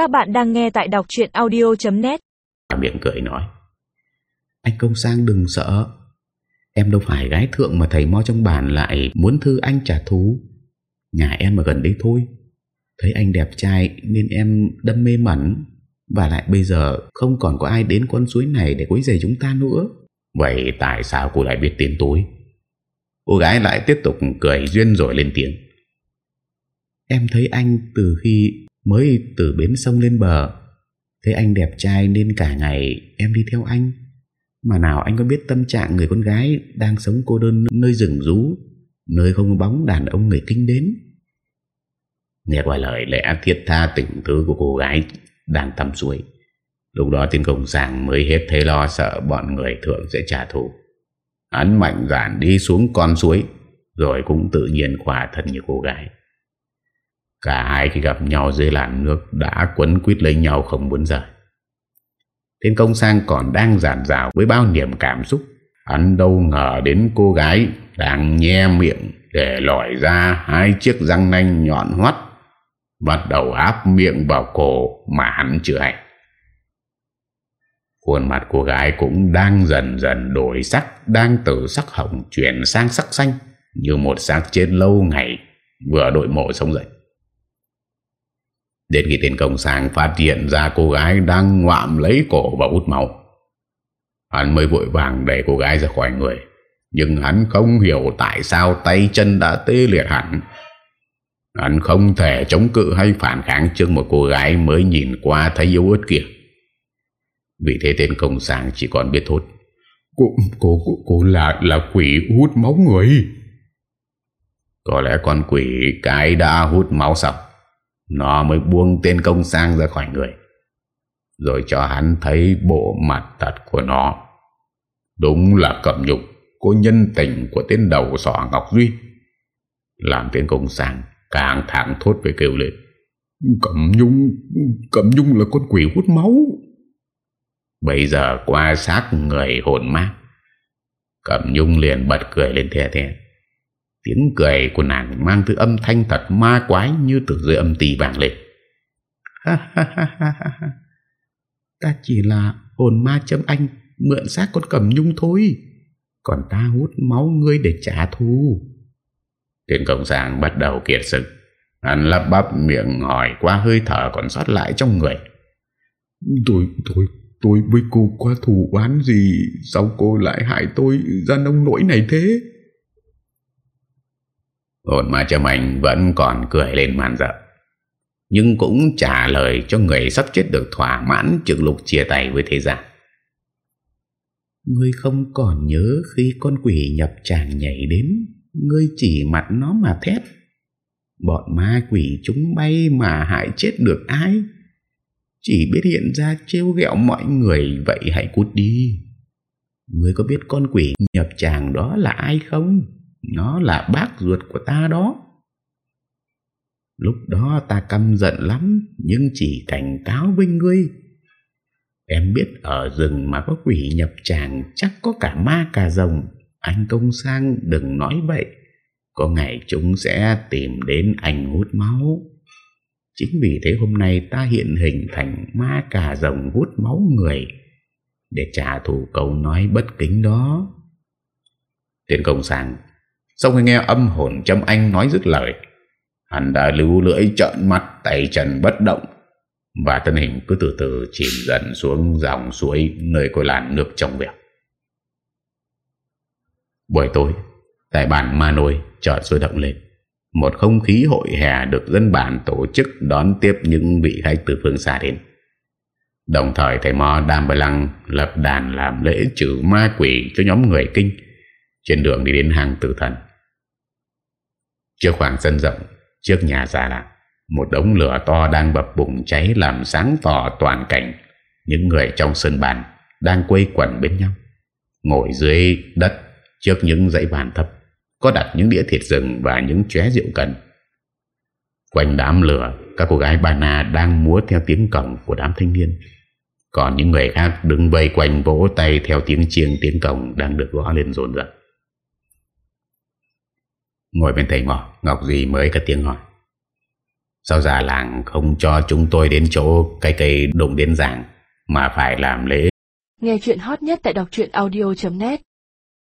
Các bạn đang nghe tại đọc chuyện audio.net Miệng cười nói Anh công sang đừng sợ. Em đâu phải gái thượng mà thầy mo trong bản lại muốn thư anh trả thù. Nhà em ở gần đây thôi. Thấy anh đẹp trai nên em đâm mê mẩn. Và lại bây giờ không còn có ai đến con suối này để quấy rầy chúng ta nữa. Vậy tại sao cô lại biết tên tôi? Cô gái lại tiếp tục cười duyên rồi lên tiếng. Em thấy anh từ khi mới từ bến sông lên bờ. Thấy anh đẹp trai nên cả ngày em đi theo anh. Mà nào anh có biết tâm trạng người con gái đang sống cô đơn nơi rừng rú, Nơi không bóng đàn ông người kinh đến? Nghe qua lời lẽ thiết tha tình tứ của cô gái đang tắm suối Lúc đó tiên công sàng mới hết thế lo sợ bọn người thượng sẽ trả thù. Hắn mạnh dạn đi xuống con suối, Rồi cũng tự nhiên khỏa thân như cô gái. Cả hai khi gặp nhau dưới làn nước Đã quấn quýt lấy nhau không muốn rời. Thiên công sang còn đang giản dào Với bao niềm cảm xúc. Hắn đâu ngờ đến cô gái Đang nhe miệng Để lòi ra hai chiếc răng nanh nhọn hoắt Bắt đầu áp miệng vào cổ Mà hắn chưa hay Khuôn mặt cô gái cũng đang dần dần đổi sắc, Đang từ sắc hồng chuyển sang sắc xanh Như một xác chết lâu ngày Vừa đội mộ sống dậy. Đến khi tên công sang phát hiện ra cô gái đang ngoạm lấy cổ và út máu Hắn mới vội vàng đẩy cô gái ra khỏi người. Nhưng hắn không hiểu tại sao tay chân đã tê liệt hẳn. Hắn không thể chống cự hay phản kháng trước một cô gái mới nhìn qua thấy yếu ớt kia. Vì thế tên công sang chỉ còn biết thốt Cô, cô, cô, cô là, là quỷ hút máu người. Có lẽ con quỷ cái đã hút máu xong nó mới buông tên công sang ra khỏi người. Rồi cho hắn thấy bộ mặt thật của nó. Đúng là cẩm nhục, Cô nhân tình của tên đầu sỏ Ngọc Duy. Làm tên công sang Càng thẳng thốt với kêu lên. Cẩm Nhung Cẩm Nhung là con quỷ hút máu. Bây giờ qua xác người hồn mát Cẩm Nhung liền bật cười lên thè thè Tiếng cười của nàng mang thứ âm thanh thật ma quái Như từ dưới âm tì vàng lên. Ha ha ha ha ha Ta chỉ là hồn ma châm anh Mượn xác con Cẩm Nhung thôi. Còn ta hút máu ngươi để trả thù. Tiếng cộng sản bắt đầu kiệt sức. Hắn lắp bắp miệng hỏi qua hơi thở còn sót lại trong người. Tôi, tôi, tôi với cô qua thù oán gì Sao cô lại hại tôi ra nông nỗi này thế? Hồn ma châm ảnh vẫn còn cười lên màn dợ. Nhưng cũng trả lời cho người sắp chết được thỏa mãn trực lục chia tay với thế gian. Ngươi không còn nhớ khi con quỷ nhập chàng nhảy đến Ngươi chỉ mặt nó mà thét. Bọn ma quỷ chúng bay mà hại chết được ai? Chỉ biết hiện ra trêu ghẹo mọi người, Vậy hãy cút đi. Ngươi có biết con quỷ nhập chàng đó là ai không? Nó là bác ruột của ta đó. Lúc đó ta căm giận lắm, Nhưng chỉ cảnh cáo với ngươi. Em biết ở rừng mà có quỷ nhập tràng, Chắc có cả ma cả rồng. Anh công sang, đừng nói vậy. Có ngày chúng sẽ tìm đến anh hút máu. Chính vì thế hôm nay ta hiện hình thành ma cà rồng hút máu người. Để trả thù câu nói bất kính đó. Tiến công sang sau khi nghe âm hồn chấm anh nói dứt lời, Hắn đã lưu lưỡi trợn mắt, tay chân bất động, Và thân hình cứ từ từ chìm dần xuống dòng suối Nơi cô làn nước trong vẹo. Buổi tối, Tại bản Ma Nôi, chợ sôi động lên. Một không khí hội hè được dân bản tổ chức đón tiếp những vị khách từ phương xa đến. Đồng thời, thầy Mo đam Bà Lăng lập đàn làm lễ trừ ma quỷ cho nhóm người kinh. Trên đường đi đến hàng tử thần. Trước khoảng sân rộng, trước nhà già lạc, một đống lửa to đang bập bùng cháy làm sáng tỏ toàn cảnh. Những người trong sân bàn đang quây quẩn bên nhau, ngồi dưới đất trước những dãy bàn thấp, có đặt những đĩa thịt rừng và những chóe rượu cần. Quanh đám lửa, các cô gái bà na đang múa theo tiếng cổng của đám thanh niên. Còn những người khác đứng vây quanh vỗ tay theo tiếng chiêng tiếng cổng đang được gõ lên rồn rập. Ngồi bên thầy mò Ngọc Duy mới cất tiếng hỏi. Sao già làng không cho chúng tôi đến chỗ cái cây đụng đến giảng, Mà phải làm lễ? Nghe chuyện hot nhất tại đọc audio.net